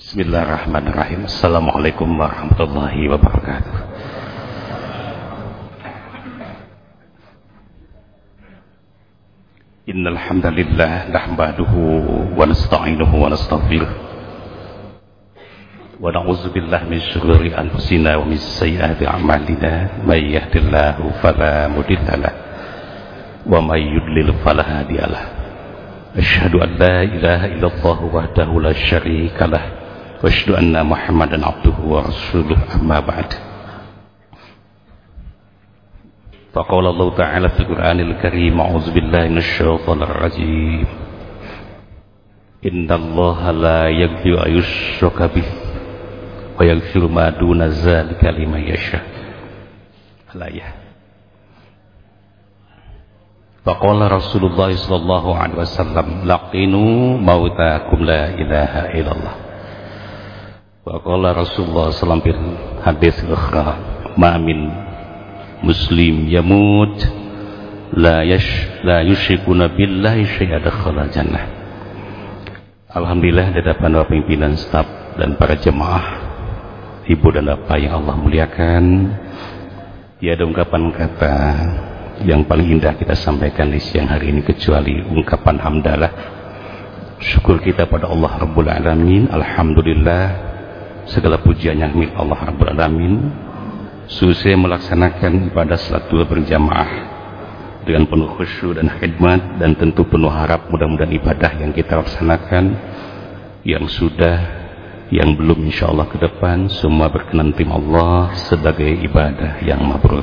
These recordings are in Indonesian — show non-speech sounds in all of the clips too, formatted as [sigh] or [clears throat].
Bismillahirrahmanirrahim. Assalamualaikum warahmatullahi wabarakatuh. Innal hamdalillah nahmaduhu wa nasta'inuhu wa nastaghfiruh. Wa na'udzu billahi min shururi anfusina min sayyiati a'malina. May yahdihillahu fala mudilla lah wa may an la ilaha illallah wahdahu la syarika. واشهد أن محمدا عبده ورسوله أما بعد فقال الله تعالى في القرآن الكريم أعوذ بالله من الشيطان الرجيم إن الله لا يغفر أن يشرك به ويغفر ما دون ذلك لمن يشاء الآية Faqala Rasulullah sallallahu alaihi wasallam laqinu mautakum la ilaha illallah. Wa qala Rasulullah alaihi hadis ukhra ma min muslim yamut la yash la yusyrikuna billahi syai'a dakhala jannah. Alhamdulillah di hadapan Bapak pimpinan staf dan para jemaah Ibu dan Bapak yang Allah muliakan Tiada ungkapan kata yang paling indah kita sampaikan di siang hari ini kecuali ungkapan hamdalah syukur kita pada Allah Rabbul Alamin Alhamdulillah segala pujian yang milik Allah Rabbul Alamin susah melaksanakan ibadah salat berjamaah dengan penuh khusyuk dan khidmat dan tentu penuh harap mudah-mudahan ibadah yang kita laksanakan yang sudah yang belum insya Allah ke depan semua berkenan tim Allah sebagai ibadah yang mabrur.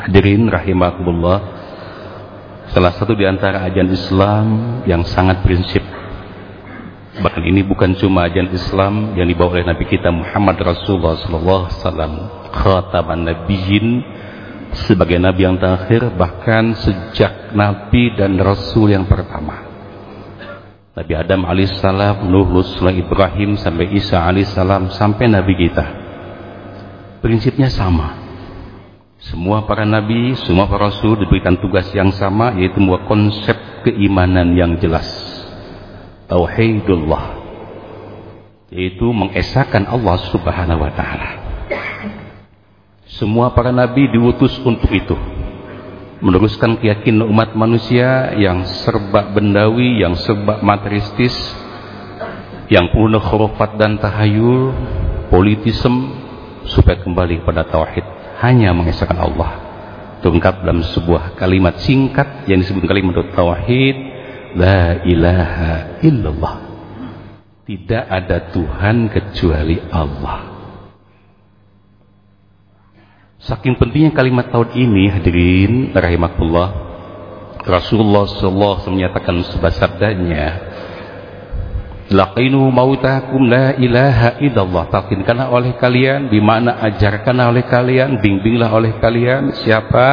Hadirin rahimahullah Salah satu di antara ajaran Islam yang sangat prinsip Bahkan ini bukan cuma ajaran Islam yang dibawa oleh Nabi kita Muhammad Rasulullah sallallahu alaihi wasallam khataman nabiyyin sebagai nabi yang terakhir bahkan sejak nabi dan rasul yang pertama. Nabi Adam alaihissalam, Nuh, Rasulullah Ibrahim sampai Isa alaihissalam sampai nabi kita. Prinsipnya sama semua para nabi, semua para rasul diberikan tugas yang sama yaitu membuat konsep keimanan yang jelas. Tauhidullah yaitu mengesahkan Allah Subhanahu wa taala. Semua para nabi diutus untuk itu. Meneruskan keyakinan umat manusia yang serba bendawi, yang serba materialistis, yang penuh khurafat dan tahayul, politisme supaya kembali kepada tauhid hanya mengesahkan Allah terungkap dalam sebuah kalimat singkat yang disebut kalimat tauhid la ilaha illallah. Tidak ada Tuhan kecuali Allah. Saking pentingnya kalimat tauhid ini hadirin rahimahullah Rasulullah SAW menyatakan sebuah sabdanya Laqinu mautakum la ilaha illallah. Talkinkanlah oleh kalian, bimana ajarkanlah oleh kalian, bimbinglah oleh kalian. Siapa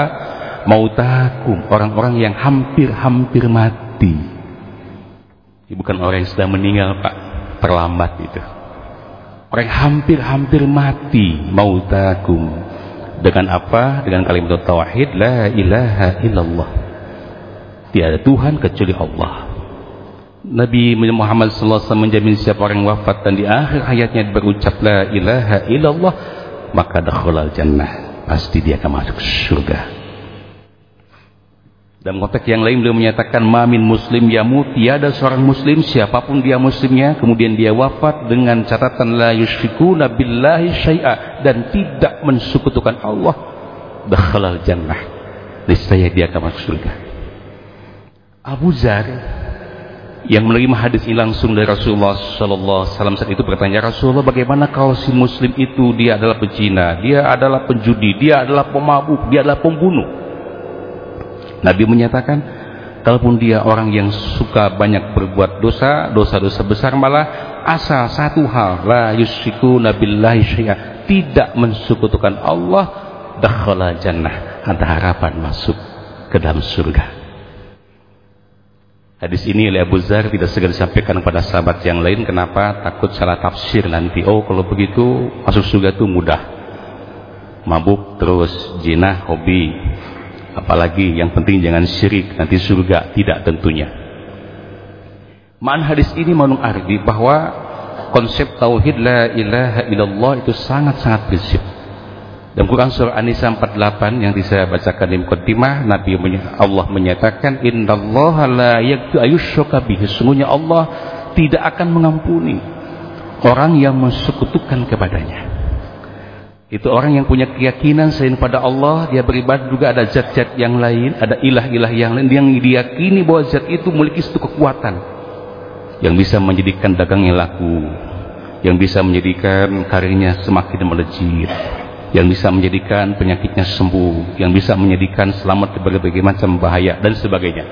mautakum, orang-orang yang hampir-hampir mati. Ini bukan orang yang sudah meninggal, Pak. Terlambat itu. Orang yang hampir-hampir mati mautakum. Dengan apa? Dengan kalimat tauhid la ilaha illallah. Tiada Tuhan kecuali Allah. Nabi Muhammad SAW menjamin siapa orang wafat dan di akhir hayatnya berucap la ilaha illallah maka dakhalal jannah pasti dia akan masuk surga dalam konteks yang lain beliau menyatakan mamin muslim yamut. Tiada seorang muslim siapa pun dia muslimnya kemudian dia wafat dengan catatan la yusyrikuna billahi syai'a. Dan tidak mensekutukan Allah dakhalal jannah. Niscaya dia akan masuk surga. Abu Zar yang menerima hadis ini langsung dari Rasulullah Sallallahu Alaihi Wasallam saat itu bertanya Rasulullah bagaimana kalau si Muslim itu dia adalah pezina, dia adalah penjudi, dia adalah pemabuk, dia adalah pembunuh. Nabi menyatakan kalaupun dia orang yang suka banyak berbuat dosa, dosa-dosa besar malah asal satu hal la yusyriku nabillahi syai'a tidak mensekutukan Allah dakhala jannah ada harapan masuk ke dalam surga. Hadis ini oleh Abu Zar tidak segera disampaikan kepada sahabat yang lain. Kenapa? Takut salah tafsir nanti. Oh kalau begitu masuk surga itu mudah. Mabuk terus, jinah, hobi. Apalagi yang penting jangan syirik. Nanti surga tidak tentunya. Man hadis ini menung arti bahwa konsep tauhid la ilaha illallah itu sangat-sangat prinsip. Dalam Quran surah An-Nisa 48 yang saya bacakan di mukaddimah, Nabi Allah menyatakan innallaha la yaghfiru ayyushraka bihi. Sungguhnya Allah tidak akan mengampuni orang yang mensekutukan kepadanya. Itu orang yang punya keyakinan selain pada Allah, dia beribadah juga ada zat-zat yang lain, ada ilah-ilah yang lain yang diyakini bahwa zat itu memiliki satu kekuatan yang bisa menjadikan dagangnya laku, yang bisa menjadikan karirnya semakin melejit, yang bisa menjadikan penyakitnya sembuh, yang bisa menjadikan selamat dari berbagai macam bahaya dan sebagainya.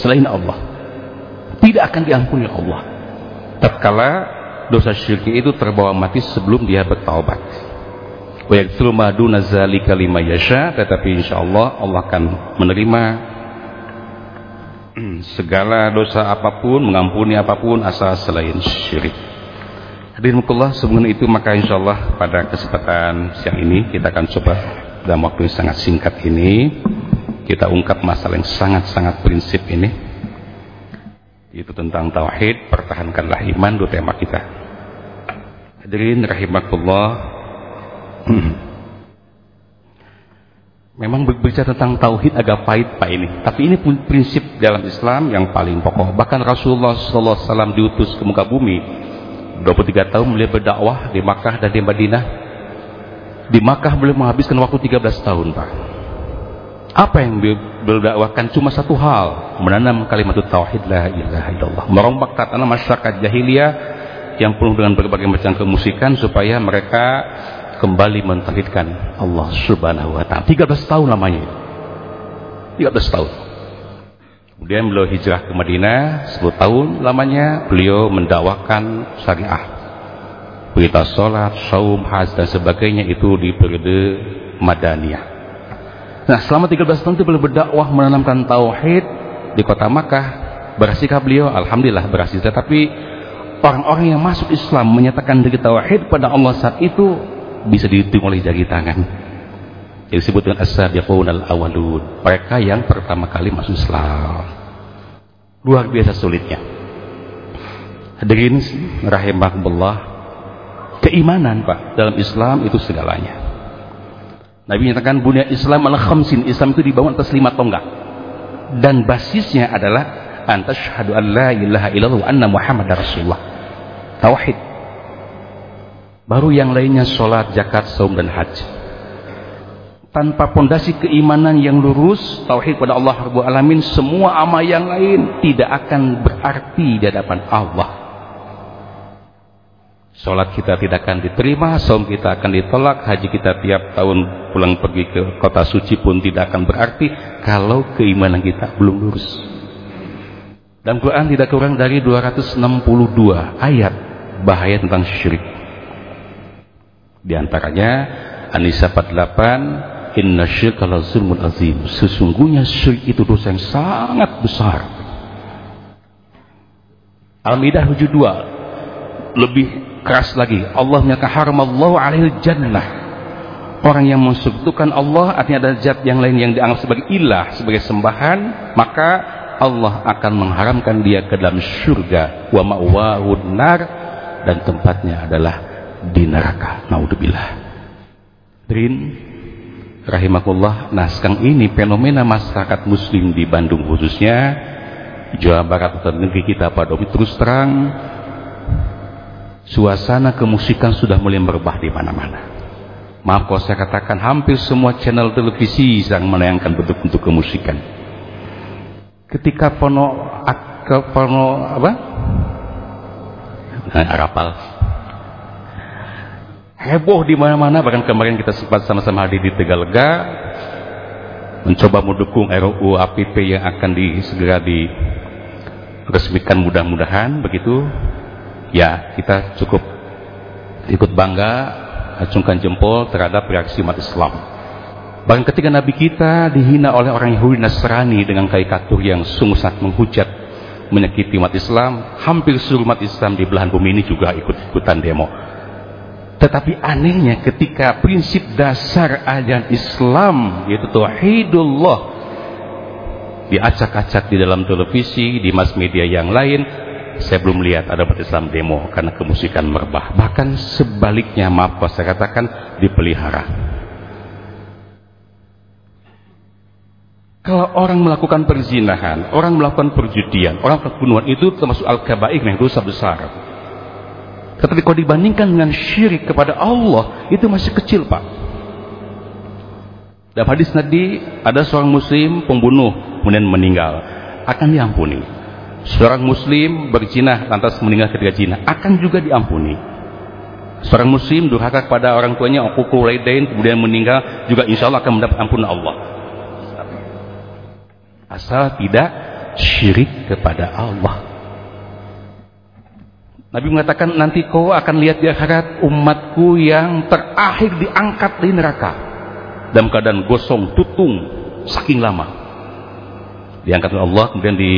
Selain Allah, tidak akan diampuni Allah. Tatkala dosa syirik itu terbawa mati sebelum dia bertaubat. Wa ma duna zalika yasha, tetapi insyaallah Allah akan menerima [clears throat] segala dosa apa pun, mengampuni apa pun asal selain syirik. Hadirin mukullah sebelum itu maka insya Allah pada kesempatan siang ini kita akan coba dalam waktu yang sangat singkat ini kita ungkap masalah yang sangat-sangat prinsip ini itu tentang tauhid pertahankanlah iman itu tema kita hadirin rahimakumullah Memang berbicara tentang tauhid agak pahit Pak ini. Tapi ini pun prinsip dalam Islam yang paling pokok. Bahkan Rasulullah SAW diutus ke muka bumi 23 tahun beliau berdakwah di Makkah dan di Madinah. Di Makkah beliau menghabiskan waktu 13 tahun, Pak. Apa yang beliau dakwakan cuma satu hal, menanam kalimat tauhid la ilaha illallah. Merombak tatanan masyarakat jahiliyah yang penuh dengan berbagai macam kemusikan supaya mereka kembali mentauhidkan Allah Subhanahu wa taala. 13 tahun lamanya. 13 tahun. Kemudian beliau hijrah ke Madinah 10 tahun lamanya beliau mendakwakan syariah. Berita sholat, saum, haji dan sebagainya itu di periode Madaniyah. Nah selama 13 tahun itu beliau berdakwah menanamkan tauhid di kota Makkah. Berhasilkah beliau? Alhamdulillah berhasil. Tetapi orang-orang yang masuk Islam menyatakan diri tauhid pada Allah saat itu bisa dihitung oleh jari tangan. Yang disebut dengan as-sabiqun al-awwalun. Mereka yang pertama kali masuk Islam. Luar biasa sulitnya. Hadirin rahimahullah keimanan Pak dalam Islam itu segalanya. Nabi menyatakan bunya Islam al khamsin. Islam itu dibangun atas lima tonggak. Dan basisnya adalah antas syahadu an la ilaha illallah anna muhammad rasulullah. Tauhid baru yang lainnya sholat, zakat, saum dan haji tanpa pondasi keimanan yang lurus tauhid pada Allah Rabbul Alamin semua amal yang lain tidak akan berarti di hadapan Allah Sholat kita tidak akan diterima, saum kita akan ditolak, haji kita tiap tahun pulang pergi ke kota suci pun tidak akan berarti kalau keimanan kita belum lurus. Dan Quran tidak kurang dari 262 ayat bahaya tentang syirik. Di antaranya An-Nisa 48 Inna syirka la zulmun azim. Sesungguhnya syirik itu dosa yang sangat besar. Al-Maidah 72 lebih keras lagi. Allah menyatakan haramallahu alaihi jannah. Orang yang mensekutukan Allah artinya ada zat yang lain yang dianggap sebagai ilah, sebagai sembahan, maka Allah akan mengharamkan dia ke dalam surga wa ma'wahu nar dan tempatnya adalah di neraka. Naudzubillah. Drin rahimakumullah nah sekarang ini fenomena masyarakat muslim di Bandung khususnya Jawa Barat atau negeri kita pada umumnya terus terang suasana kemusikan sudah mulai berubah di mana-mana maaf kalau saya katakan hampir semua channel televisi yang menayangkan bentuk-bentuk kemusikan ketika pono ke pono apa nah, arapal heboh di mana-mana. Bahkan kemarin kita sempat sama-sama hadir di Tegalega mencoba mendukung RUU APP yang akan di, segera diresmikan mudah-mudahan. Begitu ya kita cukup ikut bangga acungkan jempol terhadap reaksi umat Islam. Bahkan ketika Nabi kita dihina oleh orang Yahudi Nasrani dengan karikatur yang sungguh sangat menghujat menyakiti umat Islam hampir seluruh umat Islam di belahan bumi ini juga ikut-ikutan demo tetapi anehnya ketika prinsip dasar ajaran Islam yaitu tauhidullah diacak-acak di dalam televisi, di mass media yang lain, saya belum lihat ada umat Islam demo karena kemusikan merebah. Bahkan sebaliknya, maaf kalau saya katakan dipelihara. Kalau orang melakukan perzinahan, orang melakukan perjudian, orang melakukan pembunuhan itu termasuk al-kabair yang dosa besar. Tetapi kalau dibandingkan dengan syirik kepada Allah, itu masih kecil, Pak. Dalam hadis tadi ada seorang muslim pembunuh kemudian meninggal, akan diampuni. Seorang muslim berzina lantas meninggal ketika zina akan juga diampuni. Seorang muslim durhaka kepada orang tuanya, aku kemudian meninggal juga insya Allah akan mendapat ampunan Allah. Asal tidak syirik kepada Allah. Nabi mengatakan nanti kau akan lihat di akhirat umatku yang terakhir diangkat di neraka dalam keadaan gosong, tutung, saking lama. Diangkat oleh Allah kemudian di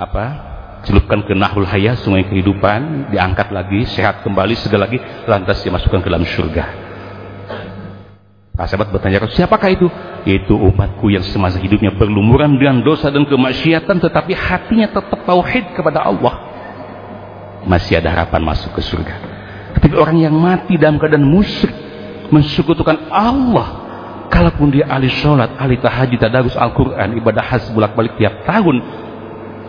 apa? celupkan ke Nahul Hayah, sungai kehidupan, diangkat lagi, sehat kembali segala lagi, lantas dimasukkan ke dalam surga. Para sahabat bertanya, siapakah itu? Yaitu umatku yang semasa hidupnya berlumuran dengan dosa dan kemaksiatan, tetapi hatinya tetap tauhid kepada Allah masih ada harapan masuk ke surga. Tapi orang yang mati dalam keadaan musyrik, mensekutukan Allah, kalaupun dia ahli sholat, ahli tahajud, tadarus Al-Quran, ibadah haji bolak-balik tiap tahun,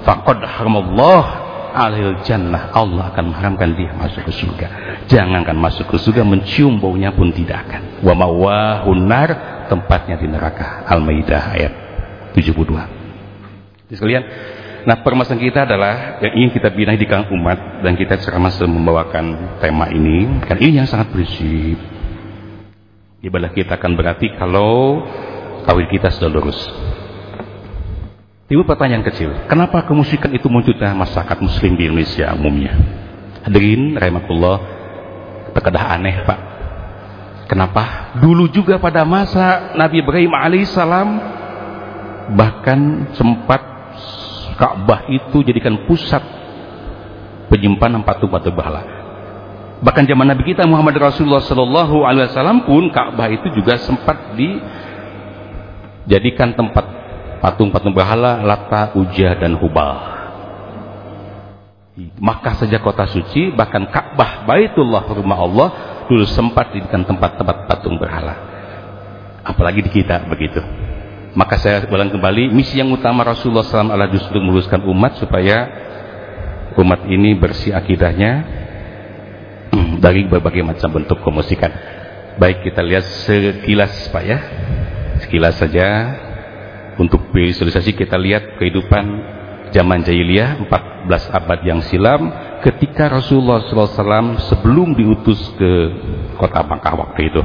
faqad haramallah alil jannah. Allah akan mengharamkan dia masuk ke surga. Jangankan masuk ke surga, mencium baunya pun tidak akan. Wa mawahun nar, tempatnya di neraka. Al-Maidah ayat 72. Jadi sekalian, Nah permasalahan kita adalah yang ingin kita bina di kalangan umat dan kita ceramah membawakan tema ini kan ini yang sangat prinsip. Ibadah kita akan berarti kalau kawin kita sudah lurus. Tiba pertanyaan kecil, kenapa kemusikan itu muncul di masyarakat muslim di Indonesia umumnya? Hadirin, rahimakumullah, terkedah aneh pak. Kenapa? Dulu juga pada masa Nabi Ibrahim alaihissalam bahkan sempat Ka'bah itu jadikan pusat penyimpanan patung-patung berhala. Bahkan zaman Nabi kita Muhammad Rasulullah Sallallahu Alaihi Wasallam pun Ka'bah itu juga sempat dijadikan tempat patung-patung berhala Lata, Uja dan Hubal. Maka saja kota suci, bahkan Ka'bah Baitullah rumah Allah dulu sempat dijadikan tempat-tempat patung berhala. Apalagi di kita begitu. Maka saya ulang kembali, misi yang utama Rasulullah SAW adalah justru meluruskan umat supaya umat ini bersih akidahnya [clears throat] dari berbagai macam bentuk kemusikan. Baik kita lihat sekilas Pak ya. Sekilas saja untuk visualisasi kita lihat kehidupan zaman jahiliyah 14 abad yang silam ketika Rasulullah SAW sebelum diutus ke kota Makkah waktu itu.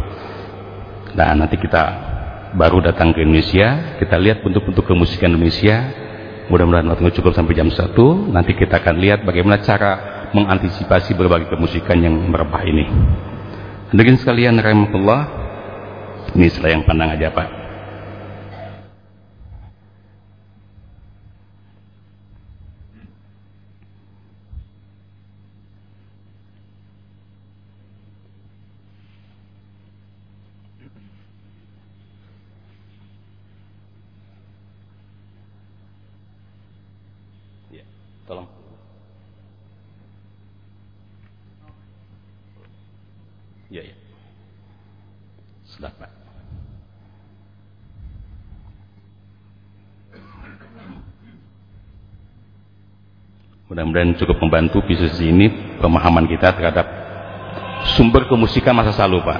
Nah nanti kita baru datang ke Indonesia. Kita lihat bentuk-bentuk kemusikan Indonesia. Mudah-mudahan waktu cukup sampai jam 1 nanti kita akan lihat bagaimana cara mengantisipasi berbagai kemusikan yang merebah ini. Hadirin sekalian rahimahullah ini selayang pandang aja Pak Mudah-mudahan cukup membantu bisnis ini pemahaman kita terhadap sumber kemusikan masa lalu, Pak.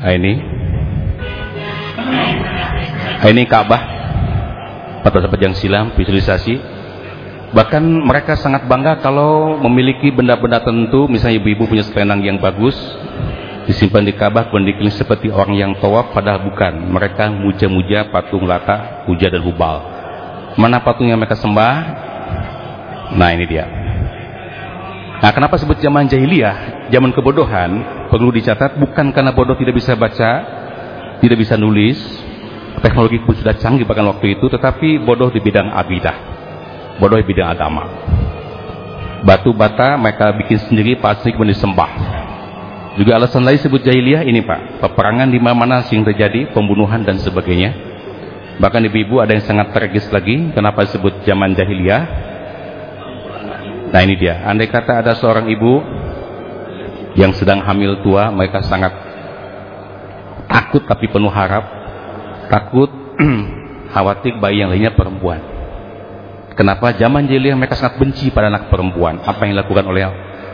Ini ini Ka'bah pada sahabat yang silam visualisasi Bahkan mereka sangat bangga kalau memiliki benda-benda tentu, misalnya ibu-ibu punya selendang yang bagus, disimpan di Ka'bah, kemudian seperti orang yang tawaf, padahal bukan. Mereka muja-muja patung lata, puja dan hubal. Mana patung yang mereka sembah? Nah ini dia. Nah kenapa sebut zaman jahiliyah, zaman kebodohan, perlu dicatat bukan karena bodoh tidak bisa baca, tidak bisa nulis, teknologi pun sudah canggih bahkan waktu itu, tetapi bodoh di bidang abidah bodoh bidang agama. batu bata mereka bikin sendiri pasti kemudian disembah. Juga alasan lain sebut jahiliyah ini pak. Peperangan di mana-mana sing terjadi pembunuhan dan sebagainya. Bahkan ibu-ibu ada yang sangat tragis lagi. Kenapa disebut zaman jahiliyah? Nah ini dia. Andai kata ada seorang ibu yang sedang hamil tua mereka sangat takut tapi penuh harap. Takut [clears throat] khawatir bayi yang lainnya perempuan Kenapa zaman jahiliyah mereka sangat benci pada anak perempuan? Apa yang dilakukan oleh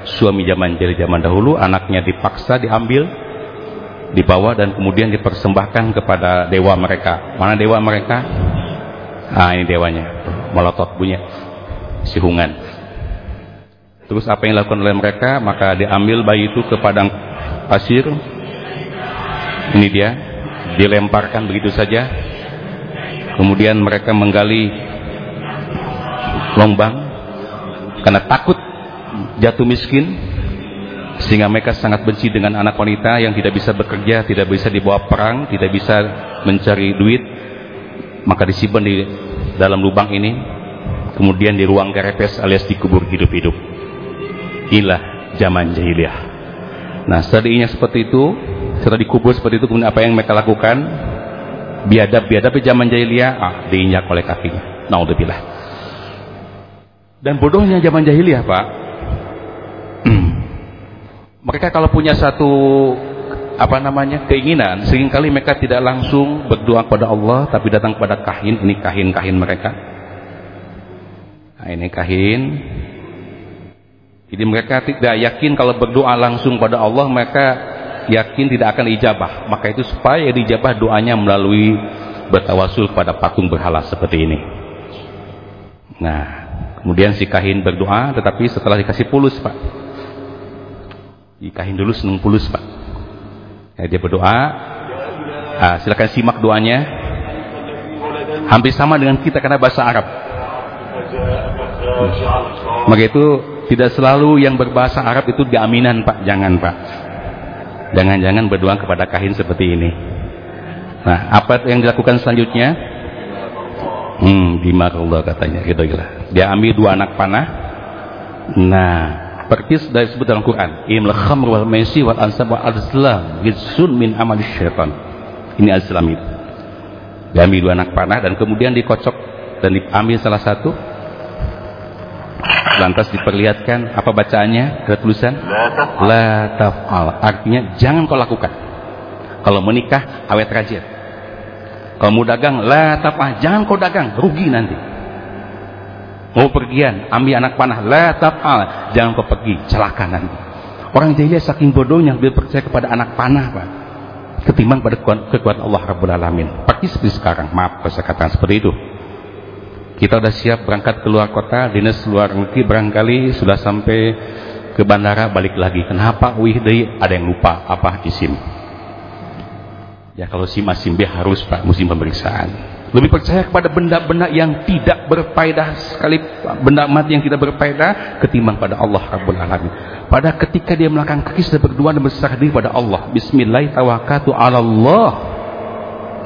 suami zaman jahiliyah zaman dahulu? Anaknya dipaksa diambil, dibawa dan kemudian dipersembahkan kepada dewa mereka. Mana dewa mereka? Ah ini dewanya, melotot bunyi sihungan. Terus apa yang dilakukan oleh mereka? Maka diambil bayi itu ke padang pasir. Ini dia, dilemparkan begitu saja. Kemudian mereka menggali lombang karena takut jatuh miskin sehingga mereka sangat benci dengan anak wanita yang tidak bisa bekerja, tidak bisa dibawa perang, tidak bisa mencari duit, maka disimpan di dalam lubang ini, kemudian di ruang kerepes alias dikubur hidup-hidup. Inilah zaman jahiliyah. Nah, setelah seperti itu, setelah dikubur seperti itu, kemudian apa yang mereka lakukan? Biadab-biadab zaman jahiliyah, ah, diinjak oleh kakinya. Naudzubillah. Dan bodohnya zaman jahiliyah, Pak. mereka kalau punya satu apa namanya keinginan, sering kali mereka tidak langsung berdoa kepada Allah, tapi datang kepada kahin. Ini kahin-kahin mereka. Nah, ini kahin. Jadi mereka tidak yakin kalau berdoa langsung pada Allah, mereka yakin tidak akan ijabah. Maka itu supaya dijabah doanya melalui bertawasul kepada patung berhala seperti ini. Nah, Kemudian si kahin berdoa, tetapi setelah dikasih pulus, Pak. Kahin dulu seneng pulus, Pak. Ya, dia berdoa. Ah, silakan simak doanya. Hampir sama dengan kita karena bahasa Arab. Maka itu tidak selalu yang berbahasa Arab itu diaminan, Pak. Jangan, Pak. Jangan-jangan berdoa kepada kahin seperti ini. Nah, apa yang dilakukan selanjutnya? Hmm, Allah katanya gitu gila. Dia ambil dua anak panah. Nah, perkis dari sebut dalam Quran. Imul khamr wal maisi wal ansab wal azlam rizun min amal syaitan. Ini azlam itu. Dia ambil dua anak panah dan kemudian dikocok dan diambil salah satu. Lantas diperlihatkan apa bacaannya? Ada tulisan la taf'al. Artinya jangan kau lakukan. Kalau menikah awet rajin. Kalau mau dagang, la tapah, jangan kau dagang, rugi nanti. Mau pergian, ambil anak panah, la tapah, jangan kau pergi, celaka nanti. Orang jahiliyah saking bodohnya lebih percaya kepada anak panah, Pak. Ketimbang pada kekuatan Allah Rabbul Alamin. Pergi seperti sekarang, maaf saya katakan seperti itu. Kita sudah siap berangkat ke luar kota, dinas luar negeri barangkali sudah sampai ke bandara balik lagi. Kenapa? Wih, ada yang lupa apa isim. Ya kalau si Masim B harus Pak musim pemeriksaan. Lebih percaya kepada benda-benda yang tidak berfaedah sekali benda mati yang tidak berfaedah ketimbang pada Allah Rabbul Alamin. Pada ketika dia melakukan kaki sudah berdoa dan berserah diri pada Allah. Bismillahirrahmanirrahim.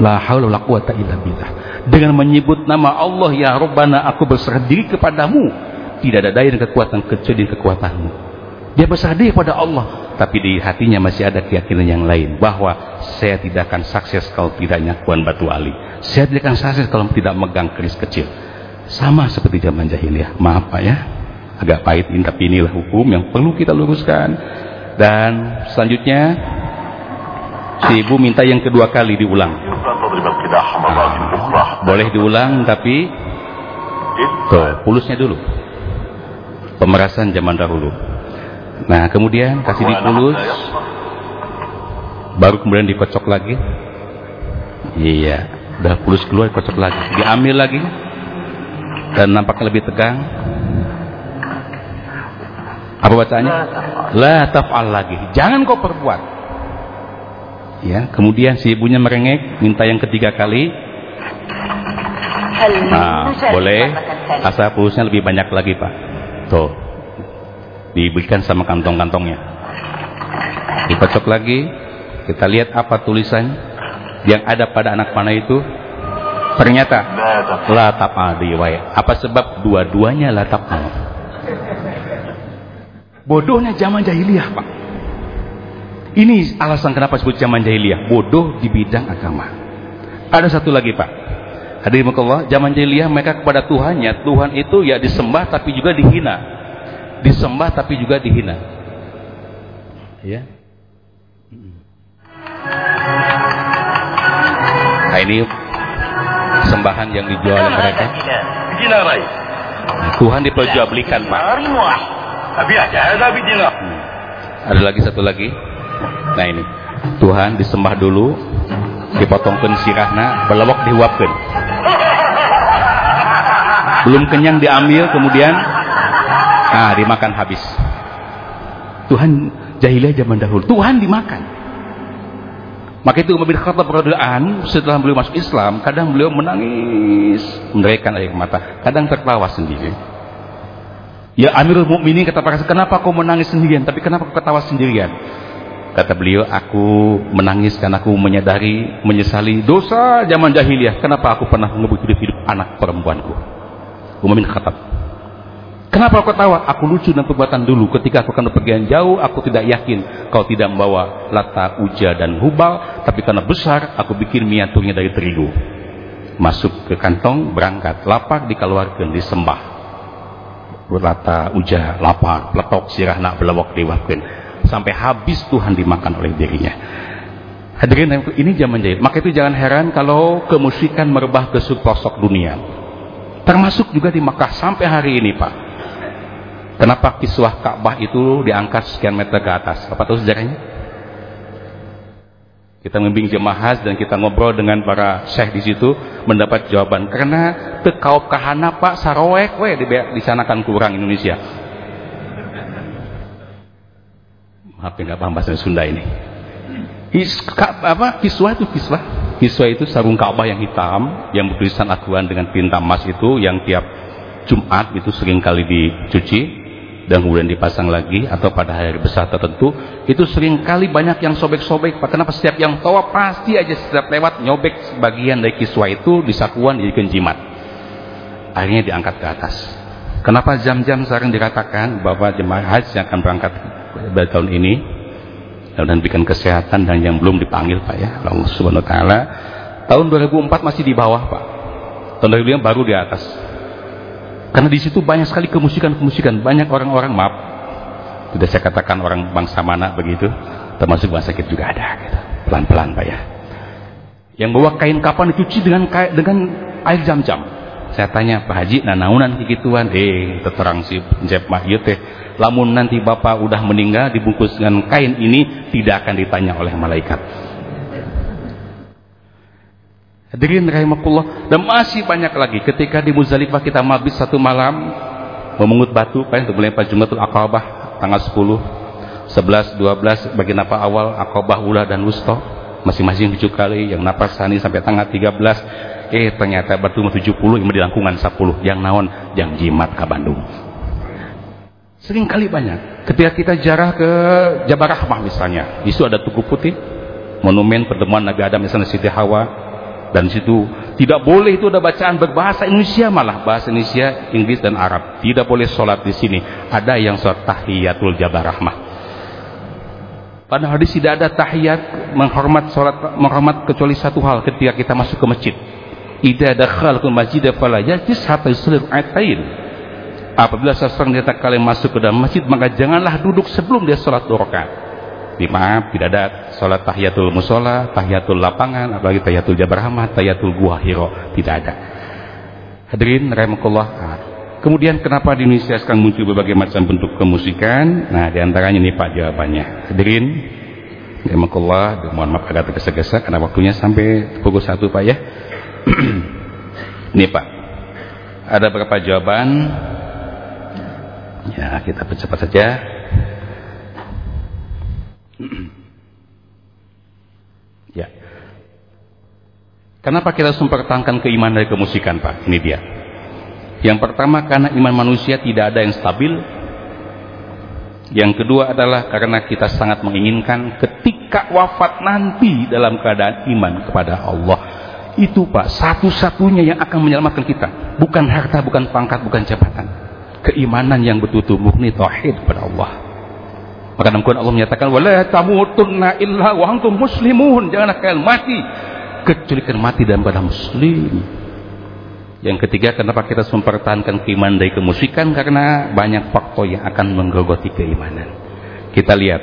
La haula wala illa billah. Dengan menyebut nama Allah ya Rabbana aku berserah diri kepadamu. Tidak ada daya dan kekuatan kecuali kekuatanmu. Dia berserah diri kepada Allah. Tapi di hatinya masih ada keyakinan yang lain bahwa saya tidak akan sukses kalau tidak nyakuan batu ali. Saya tidak akan sukses kalau tidak megang keris kecil. Sama seperti zaman jahiliyah. Maaf pak ya. Agak pahit ini tapi inilah hukum yang perlu kita luruskan. Dan selanjutnya si ibu minta yang kedua kali diulang. Boleh diulang tapi tuh pulusnya dulu. Pemerasan zaman dahulu Nah kemudian kasih dipulus Baru kemudian dikocok lagi Iya Udah pulus keluar dikocok lagi Diambil lagi Dan nampaknya lebih tegang Apa bacaannya? La taf'al lagi Jangan kau perbuat Ya, kemudian si ibunya merengek, minta yang ketiga kali. Nah, boleh. Asal pulusnya lebih banyak lagi, Pak. Tuh diberikan sama kantong-kantongnya dikocok lagi kita lihat apa tulisan yang ada pada anak panah itu ternyata la tapal diwaya apa sebab dua-duanya la tapal Bodohnya zaman jahiliyah, Pak. Ini alasan kenapa disebut zaman jahiliyah. Bodoh di bidang agama. Ada satu lagi, Pak. Hadirin Allah, zaman jahiliyah mereka kepada Tuhannya, Tuhan itu ya disembah tapi juga dihina. Disembah tapi juga dihina. Ya. Nah ini sembahan yang dijual oleh mereka. Tuhan diperjualbelikan, Pak. Tapi ada Hmm. Ada lagi satu lagi. Nah ini. Tuhan disembah dulu, dipotongkan sirahna, belawak dihuapkan. [laughs] Belum kenyang diambil, kemudian ah dimakan habis. Tuhan jahiliyah zaman dahulu, Tuhan dimakan. Maka itu Umar bin Khattab radhiyallahu setelah beliau masuk Islam, kadang beliau menangis, meneraikan air mata, kadang tertawa sendiri. Ya Amirul Mukminin kata para kenapa kau menangis sendirian? Tapi kenapa kau ketawa sendirian? Kata beliau, aku menangis karena aku menyadari, menyesali dosa zaman jahiliyah. Kenapa aku pernah ngebut hidup-hidup anak perempuanku? Umar bin Khattab. Kenapa kau ketawa? Aku lucu dan perbuatan dulu. Ketika aku akan pergian jauh, aku tidak yakin kau tidak membawa lata, uja, dan hubal. Tapi karena besar, aku bikin miniaturnya dari terigu. Masuk ke kantong, berangkat. Lapar dikeluarkan, disembah berlata uja lapar peletok sirah nak belawak diwakin sampai habis Tuhan dimakan oleh dirinya hadirin ini zaman jahit maka itu jangan heran kalau kemusikan merebah ke pelosok dunia termasuk juga di Makkah sampai hari ini Pak kenapa kiswah Ka'bah itu diangkat sekian meter ke atas apa tahu sejarahnya kita membimbing jemaah dan kita ngobrol dengan para syekh di situ mendapat jawaban karena tekaup kahana Pak Sarawek we di, di sana kan kurang Indonesia. Maaf nggak paham bahasa Sunda ini. Is, ka, apa kiswah itu kiswah? Kiswah itu sarung Ka'bah yang hitam yang bertulisan akuan dengan tinta emas itu yang tiap Jumat itu sering kali dicuci dan kemudian dipasang lagi atau pada hari besar tertentu itu sering kali banyak yang sobek-sobek. Kenapa setiap yang tawa pasti aja setiap lewat nyobek sebagian dari kiswa itu disakuan dijadikan jimat akhirnya diangkat ke atas. Kenapa jam-jam sering dikatakan bahwa jemaah haji akan berangkat pada tahun ini dan berikan kesehatan dan yang belum dipanggil Pak ya Allah Subhanahu wa taala. Tahun 2004 masih di bawah Pak. Tahun 2005 baru di atas karena di situ banyak sekali kemusikan-kemusikan, banyak orang-orang maaf. Tidak saya katakan orang bangsa mana begitu, termasuk bangsa kita juga ada. Gitu. Pelan-pelan pak ya. Yang bawa kain kapan dicuci dengan dengan air jam-jam. Saya tanya Pak Haji, nah naunan kikituan, eh terang si Jeb mah iya. Lamun nanti bapak udah meninggal dibungkus dengan kain ini tidak akan ditanya oleh malaikat. Hadirin rahimakumullah. Dan masih banyak lagi ketika di Muzdalifah kita mabit satu malam memungut batu kan untuk melempar Jumatul Aqabah tanggal 10 11 12 bagi napa awal Aqabah Ula dan Wusta masing-masing tujuh kali yang napas sani sampai tanggal 13 eh ternyata batu 70 yang di langkungan 10 yang naon yang jimat ke Bandung. Sering kali banyak. Ketika kita jarah ke Jabar Rahmah misalnya di situ ada Tugu Putih monumen pertemuan Nabi Adam misalnya Siti Hawa dan situ tidak boleh itu ada bacaan berbahasa Indonesia malah bahasa Indonesia, Inggris dan Arab. Tidak boleh sholat di sini. Ada yang sholat tahiyatul jabar rahmah. Pada hadis tidak ada tahiyat menghormat sholat menghormat kecuali satu hal ketika kita masuk ke masjid. Idza dakhaltum masjid fala yajlis hatta yusalli atain. Apabila seseorang datang kalian masuk ke dalam masjid maka janganlah duduk sebelum dia sholat dua rakaat di maaf tidak ada sholat tahiyatul musola tahiyatul lapangan apalagi tahiyatul jabar rahmat tahiyatul gua hiro. Tidak ada. Hadirin rahimakumullah. Nah, kemudian kenapa di Indonesia sekarang muncul berbagai macam bentuk kemusikan? Nah di antaranya ini pak jawabannya. Hadirin rahimakumullah. Mohon maaf agak tergesa-gesa karena waktunya sampai pukul satu pak ya. [clears throat] Ini pak. Ada beberapa jawaban? Ya kita percepat saja ya. Kenapa kita harus mempertahankan keimanan dari kemusikan, Pak? Ini dia. Yang pertama karena iman manusia tidak ada yang stabil. Yang kedua adalah karena kita sangat menginginkan ketika wafat nanti dalam keadaan iman kepada Allah. Itu Pak, satu-satunya yang akan menyelamatkan kita. Bukan harta, bukan pangkat, bukan jabatan. Keimanan yang betul-betul murni tauhid kepada Allah. Maka dalam Quran Allah menyatakan wala tamutunna illa wa antum muslimun. Janganlah kalian mati kecuali kalian mati dalam keadaan muslim. Yang ketiga, kenapa kita mempertahankan keimanan dari kemusikan? Karena banyak faktor yang akan menggerogoti keimanan. Kita lihat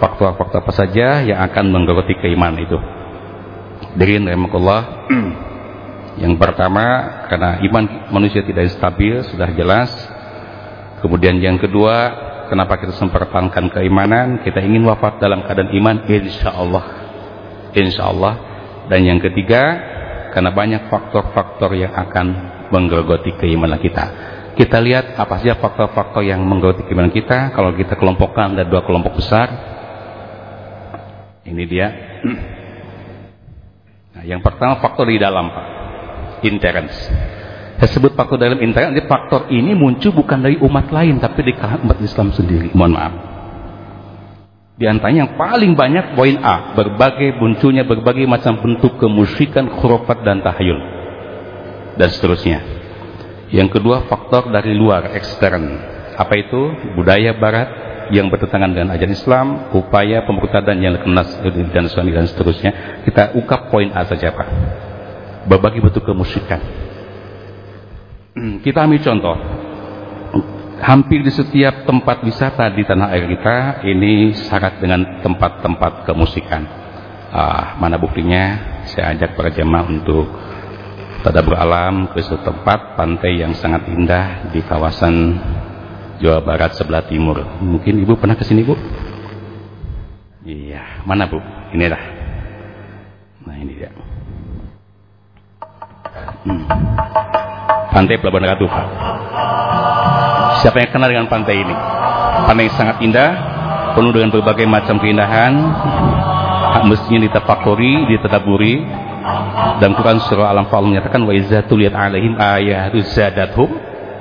faktor-faktor apa saja yang akan menggerogoti keimanan itu. Dari rahmatullah. [clears throat] Yang pertama, karena iman manusia tidak stabil, sudah jelas. Kemudian yang kedua, kenapa kita mempertahankan keimanan? Kita ingin wafat dalam keadaan iman, insya Allah. Insya Allah. Dan yang ketiga, karena banyak faktor-faktor yang akan menggerogoti keimanan kita. Kita lihat apa saja faktor-faktor yang menggerogoti keimanan kita. Kalau kita kelompokkan ada dua kelompok besar. Ini dia. Nah, yang pertama faktor di dalam, Pak. Interens. Saya sebut faktor dalam interens, faktor ini muncul bukan dari umat lain, tapi di kalangan umat Islam sendiri. Mohon maaf. Di antaranya yang paling banyak poin A, berbagai munculnya berbagai macam bentuk kemusyrikan, khurafat dan tahayul. Dan seterusnya. Yang kedua faktor dari luar, ekstern. Apa itu? Budaya barat yang bertentangan dengan ajaran Islam, upaya pemberontakan yang kenas dan dan seterusnya. Kita ungkap poin A saja, Pak. Berbagai bentuk kemusyrikan. Kita ambil contoh hampir di setiap tempat wisata di tanah air kita ini syarat dengan tempat-tempat kemusikan. Ah, mana buktinya? Saya ajak para jemaah untuk tadabur alam ke suatu tempat pantai yang sangat indah di kawasan Jawa Barat sebelah timur. Mungkin ibu pernah ke sini bu? Iya, mana bu? Ini dah. Nah ini dia. Hmm. Pantai Pelabuhan Ratu. Siapa yang kenal dengan pantai ini? Pantai yang sangat indah, penuh dengan berbagai macam keindahan. Mestinya ditafakuri, ditadaburi. Dan Quran surah Al-Anfal menyatakan wa izzatul alaihim ayatu zadathum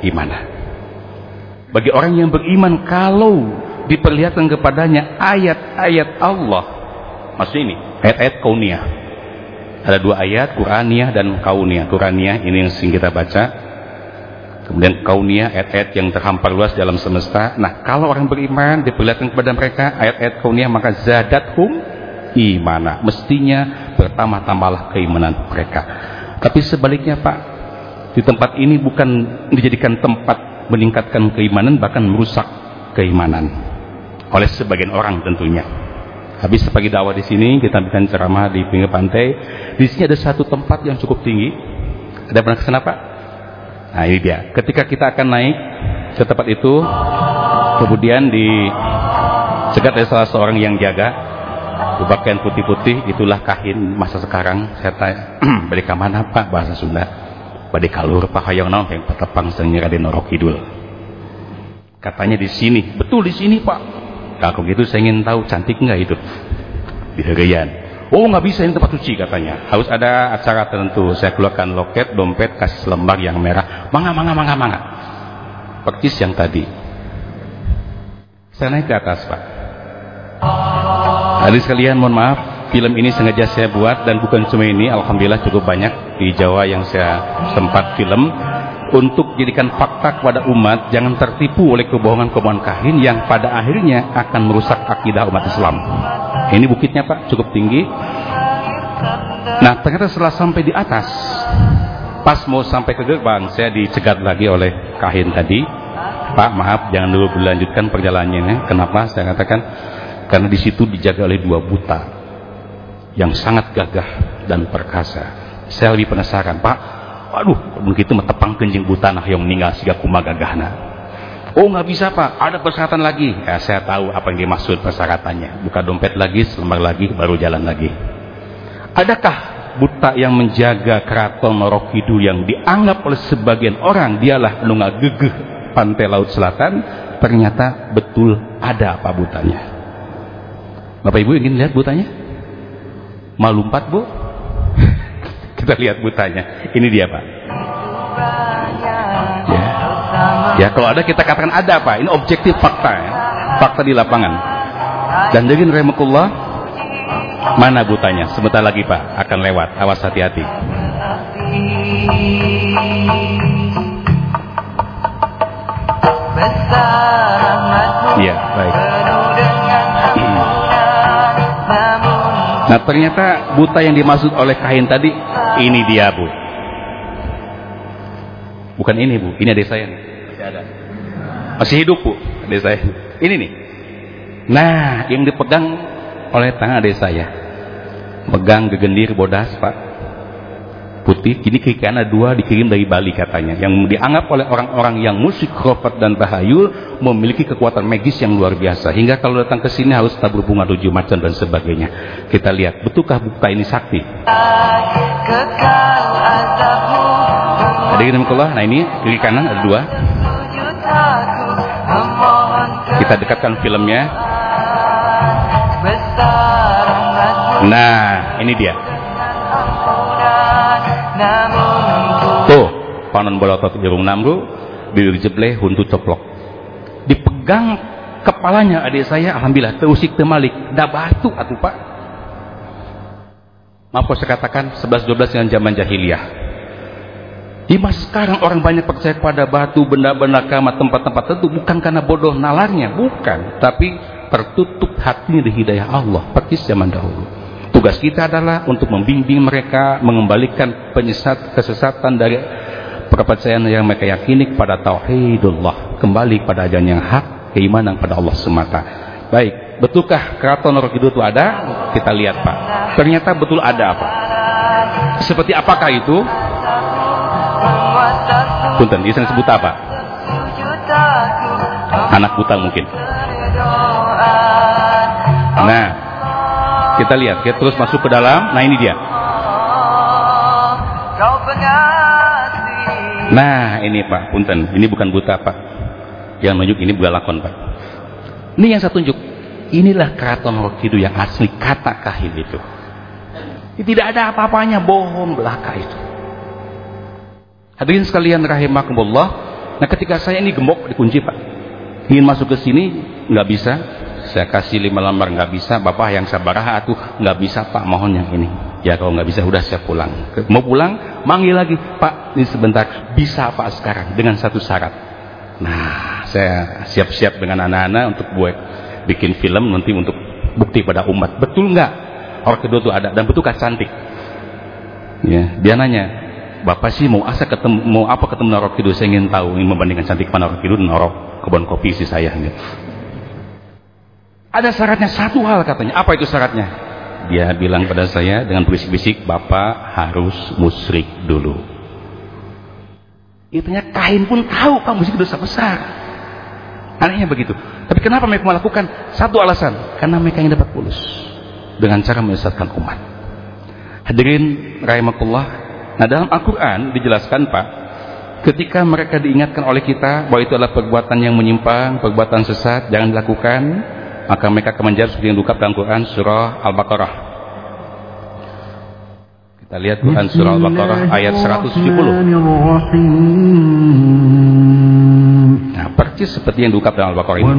imana. Bagi orang yang beriman kalau diperlihatkan kepadanya ayat-ayat Allah. Maksud ini, ayat-ayat kauniyah. Ada dua ayat, Qur'aniyah dan kauniyah. Qur'aniyah ini yang sering kita baca Kemudian kaunia ayat-ayat yang terhampar luas dalam semesta. Nah, kalau orang beriman diperlihatkan kepada mereka ayat-ayat kaunia maka zadathum imana. Mestinya bertambah-tambahlah keimanan mereka. Tapi sebaliknya Pak, di tempat ini bukan dijadikan tempat meningkatkan keimanan bahkan merusak keimanan oleh sebagian orang tentunya. Habis pagi dakwah di sini kita ceramah di pinggir pantai. Di sini ada satu tempat yang cukup tinggi. Ada pernah ke sana Pak? Nah ini dia. Ketika kita akan naik ke tempat itu, kemudian dicegat oleh salah seorang yang jaga, berpakaian putih-putih, itulah kahin masa sekarang. Saya tanya, [clears throat] balik ke mana Pak bahasa Sunda? Balik kalur Pak Hayong Nong yang petepang sengir Raden Norok Kidul. Katanya di sini, betul di sini Pak. Kalau gitu saya ingin tahu cantik nggak itu di Herian. Oh nggak bisa ini tempat suci katanya. Harus ada acara tertentu. Saya keluarkan loket, dompet, kasih lembar yang merah. Mangga, mangga, mangga, mangga. Percis yang tadi. Saya naik ke atas pak. Hadis sekalian mohon maaf. Film ini sengaja saya buat dan bukan cuma ini. Alhamdulillah cukup banyak di Jawa yang saya sempat film. Untuk jadikan fakta kepada umat. Jangan tertipu oleh kebohongan-kebohongan kahin yang pada akhirnya akan merusak akidah umat Islam. Ini bukitnya Pak cukup tinggi. Nah ternyata setelah sampai di atas, pas mau sampai ke gerbang, saya dicegat lagi oleh kahin tadi. Pak maaf jangan dulu berlanjutkan perjalanannya. Kenapa? Saya katakan karena di situ dijaga oleh dua buta yang sangat gagah dan perkasa. Saya lebih penasaran, Pak. Waduh, begitu metepang kenjing buta nah yang meninggal sehingga kumagagahna. Oh nggak bisa pak, ada persyaratan lagi. Ya, saya tahu apa yang dimaksud persyaratannya. Buka dompet lagi, selembar lagi, baru jalan lagi. Adakah buta yang menjaga keraton Morokidu yang dianggap oleh sebagian orang dialah penunggal gegeh pantai laut selatan? Ternyata betul ada apa butanya. Bapak ibu ingin lihat butanya? Mau lompat bu? Kita lihat butanya. Ini dia pak. Ya kalau ada kita katakan ada apa? Ini objektif fakta ya. Fakta di lapangan. Dan jadi remekullah mana butanya? Sebentar lagi Pak akan lewat. Awas hati-hati. Iya, baik. Nah ternyata buta yang dimaksud oleh kain tadi ini dia bu. Bukan ini bu, ini adik saya nih. Masih ada. Masih hidup bu, adik saya. Ini nih. Nah yang dipegang oleh tangan adik saya. Pegang gegendir bodas pak putih kini kiri kanan dua dikirim dari Bali katanya. Yang dianggap oleh orang-orang yang musik krofat dan tahayul memiliki kekuatan magis yang luar biasa. Hingga kalau datang ke sini harus tabur bunga tujuh macam dan sebagainya. Kita lihat betulkah bukta ini sakti? Ada yang nah ini kiri kanan ada dua. Kita dekatkan filmnya. Nah ini dia Tuh, panon bolotot irung namru, bibir jeble, huntu coplok. Dipegang kepalanya adik saya, alhamdulillah terusik temalik, dah batu atuh pak. Maaf saya katakan 11-12 dengan zaman jahiliyah. Di masa sekarang orang banyak percaya kepada batu, benda-benda kama, tempat-tempat tertentu bukan karena bodoh nalarnya, bukan, tapi tertutup hatinya di hidayah Allah, persis zaman dahulu. Tugas kita adalah untuk membimbing mereka mengembalikan penyesat kesesatan dari kepercayaan yang mereka yakini kepada tauhidullah, kembali pada ajaran yang hak, keimanan pada Allah semata. Baik, betulkah keraton Rokido itu ada? Kita lihat Pak. Ternyata betul ada Pak. Seperti apakah itu? Punten, di sini sebut apa? Anak buta mungkin. Nah, kita lihat, kita terus masuk ke dalam. Nah ini dia. Nah ini Pak, punten. Ini bukan buta Pak. Yang nunjuk ini bukan lakon Pak. Ini yang saya tunjuk. Inilah keraton Rokidu yang asli kata kahil itu. Tidak ada apa-apanya bohong belaka itu. Hadirin sekalian rahimakumullah. Nah ketika saya ini gembok dikunci Pak. Ingin masuk ke sini nggak bisa saya kasih lima lembar nggak bisa. Bapak yang sabar. Tuh nggak bisa pak. Mohon yang ini. Ya kalau nggak bisa udah saya pulang. Mau pulang? Manggil lagi. Pak ini sebentar. Bisa pak sekarang. Dengan satu syarat. Nah saya siap-siap dengan anak-anak untuk buat bikin film nanti untuk bukti pada umat. Betul nggak? Orang kedua tuh ada. Dan betulkah cantik. Ya dia nanya bapak sih mau asa ketemu mau apa ketemu Narok Kidul saya ingin tahu. Ingin membandingkan cantik mana Narok Kidul Narok kebun kopi sih saya. Gitu. Ada syaratnya satu hal katanya. Apa itu syaratnya? Dia bilang pada saya dengan berisik-bisik, Bapak harus musrik dulu. Itunya kain pun tahu kamu musrik dosa besar. Anehnya begitu. Tapi kenapa mereka melakukan? Satu alasan. Karena mereka ingin dapat pulus. Dengan cara menyesatkan umat. Hadirin rahimakumullah. Nah dalam Al-Quran dijelaskan Pak. Ketika mereka diingatkan oleh kita bahwa itu adalah perbuatan yang menyimpang, perbuatan sesat, jangan dilakukan maka mereka akan menjawab seperti yang diungkap dalam Quran surah Al-Baqarah. Kita lihat Quran surah Al-Baqarah ayat 170. Nah, persis seperti yang diungkap dalam Al-Baqarah ini.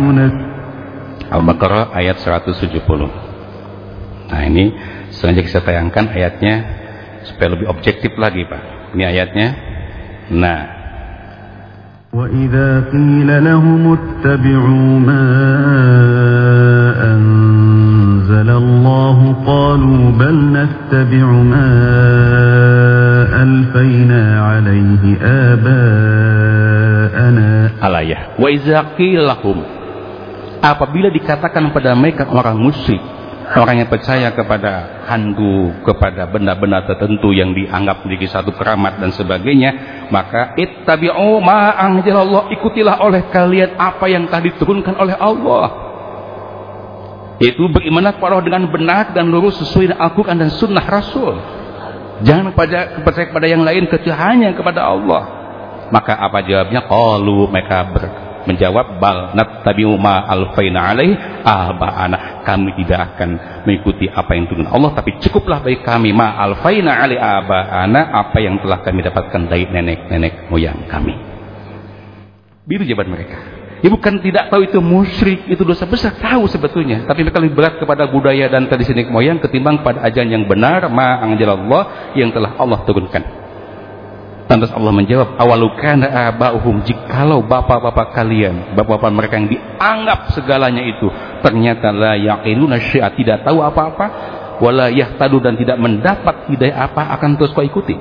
Al-Baqarah ayat 170. Nah, ini sengaja saya tayangkan ayatnya supaya lebih objektif lagi, Pak. Ini ayatnya. Nah, وإذا قيل لهم اتبعوا ما أنزل الله قالوا بل نتبع ما ألفينا عليه آباءنا Alayah. Wa iza lahum apabila dikatakan pada mereka orang musyrik orang yang percaya kepada hantu, kepada benda-benda tertentu yang dianggap memiliki satu keramat dan sebagainya, maka ittabi'u ma Allah ikutilah oleh kalian apa yang telah diturunkan oleh Allah. Itu bagaimana kepada Allah dengan benar dan lurus sesuai dengan Al-Quran dan Sunnah Rasul. Jangan percaya kepada yang lain kecuali hanya kepada Allah. Maka apa jawabnya? Qalu mereka ber menjawab bal nattabi'u ma alfaina alaih aba'ana kami tidak akan mengikuti apa yang turun Allah tapi cukuplah bagi kami ma alfaina alaih aba'ana apa yang telah kami dapatkan dari nenek-nenek moyang kami. Biru jawaban mereka. Ya bukan tidak tahu itu musyrik itu dosa besar. Tahu sebetulnya. Tapi mereka lebih berat kepada budaya dan tradisi nenek moyang ketimbang pada ajaran yang benar ma anjalallah yang telah Allah turunkan Lantas Allah menjawab, awalukana aba'uhum jikalau bapak-bapak kalian, bapak-bapak mereka yang dianggap segalanya itu ternyata la yaqiluna syai'a tidak tahu apa-apa, wala yahtadu dan tidak mendapat hidayah apa akan terus kau ikuti.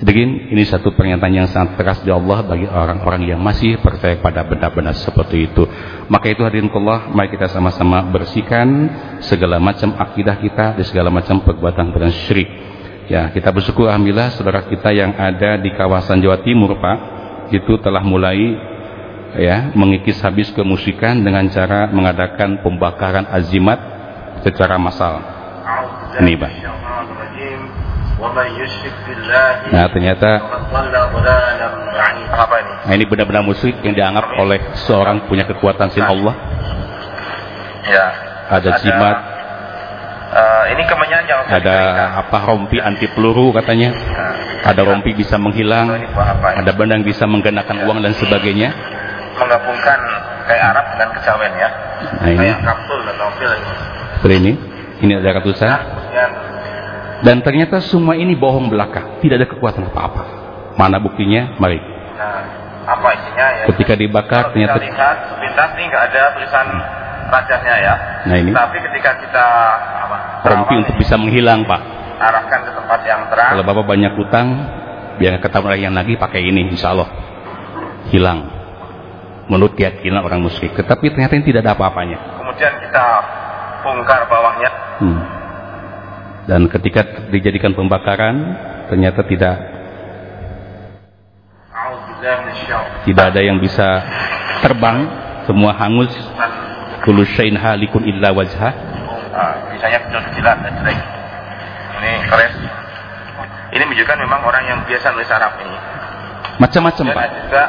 Jadi ini satu pernyataan yang sangat tegas di Allah bagi orang-orang yang masih percaya pada benda-benda seperti itu. Maka itu hadirin Allah, mari kita sama-sama bersihkan segala macam akidah kita dan segala macam perbuatan perbuatan syirik. Ya, kita bersyukur alhamdulillah saudara kita yang ada di kawasan Jawa Timur, Pak, itu telah mulai ya mengikis habis kemusikan dengan cara mengadakan pembakaran azimat secara massal. Ini, Pak. Nah ternyata? Nah, ini benar-benar musik yang dianggap oleh seorang punya kekuatan sin Allah. Ya. Ada jimat, Uh, ini kemenyan jangan ada apa rompi anti peluru katanya. Nah, Ada rompi bisa menghilang, apa ada benda yang bisa menggenakan uang dan sebagainya. Menggabungkan kayak Arab dengan kejawen ya. Nah ini, Kayak kapsul atau ini. seperti ini, ini ada ratusan. Nah, Dan ternyata semua ini bohong belaka, tidak ada kekuatan apa-apa. Mana buktinya? Mari. nah, apa isinya ya? Ketika dibakar Kalau kita ternyata lihat sepintas ini nggak ada tulisan rajahnya ya. Nah, ini. Tapi ketika kita apa? rompi untuk bisa menghilang, Pak. arahkan ke tempat yang terang. Kalau Bapak banyak utang, biar ketahuan lagi yang lagi pakai ini, insya Allah hilang. Menurut keyakinan orang musyrik. Tetapi ternyata ini tidak ada apa-apanya. Kemudian kita bongkar bawahnya. Hmm. Dan ketika dijadikan pembakaran, ternyata tidak tidak ada yang bisa terbang, semua hangus. Kullu syai'in halikun illa wajhah. Ah, misalnya kecil-kecilan dan. Ini keren. Ini menunjukkan memang orang yang biasa nulis Arab ini. Macam-macam, Pak. juga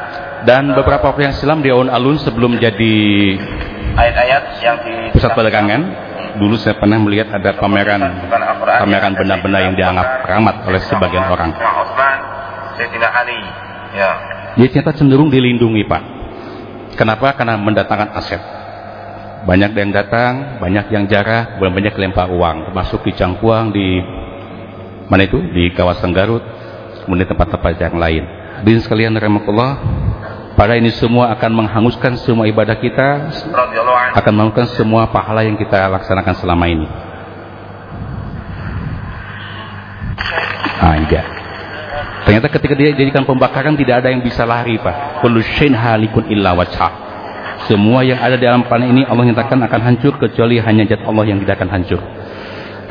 Dan beberapa waktu yang silam di alun-alun sebelum jadi ayat-ayat yang di pusat perdagangan, dulu saya pernah melihat ada pameran Al-Quran, pameran benda-benda yang dianggap keramat oleh sebagian orang. Sayyidina Ali. Ya. Dia ternyata cenderung dilindungi, Pak. Kenapa? Karena mendatangkan aset. Banyak yang datang, banyak yang jarah, banyak lempar uang, termasuk di Cangkuang, di mana itu? Di kawasan Garut, kemudian tempat-tempat yang lain. Hadirin sekalian rahmatullah, pada ini semua akan menghanguskan semua ibadah kita, akan menghanguskan semua pahala yang kita laksanakan selama ini. Ah, iya. Ternyata ketika dia dijadikan pembakaran tidak ada yang bisa lari, Pak. Kullu syai'in halikun illa wajhah. Semua yang ada di alam planet ini Allah nyatakan akan hancur kecuali hanya zat Allah yang tidak akan hancur.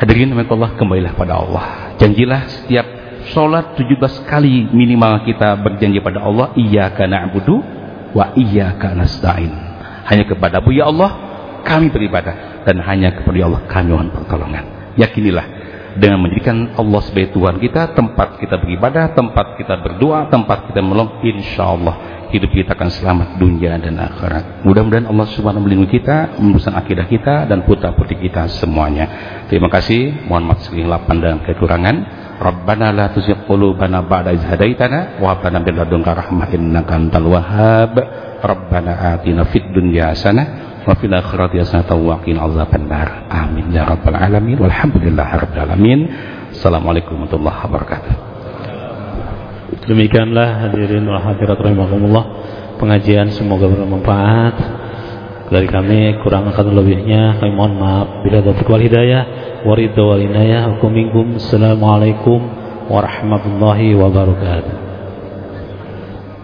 Hadirin Allah kembalilah pada Allah. Janjilah setiap sholat 17 kali minimal kita berjanji pada Allah iyyaka na'budu wa iyyaka nasta'in. Hanya kepadamu ya Allah kami beribadah dan hanya kepada ya Allah kami mohon pertolongan. Yakinilah dengan menjadikan Allah sebagai Tuhan kita, tempat kita beribadah, tempat kita berdoa, tempat kita menolong, insya Allah hidup kita akan selamat dunia dan akhirat. Mudah-mudahan Allah Subhanahu melindungi kita, meluruskan akidah kita dan putra putri kita semuanya. Terima kasih. Mohon maaf lapan dan kekurangan. Rabbana la tuzigh qulubana ba'da idh hadaitana wa hab lana min ladunka rahmah innaka antal wahhab. Rabbana atina fid dunya hasanah wa fil akhirati hasanatan wa qina adzabannar. Amin ya rabbal alamin. Walhamdulillahirabbil alamin. Assalamualaikum warahmatullahi wabarakatuh. Demikianlah hadirin wal hadirat rahimakumullah pengajian semoga bermanfaat. Dari kami kurang akan lebihnya kami mohon maaf bila taufiq wal hidayah waridha wal inayah. Assalamualaikum warahmatullahi wabarakatuh.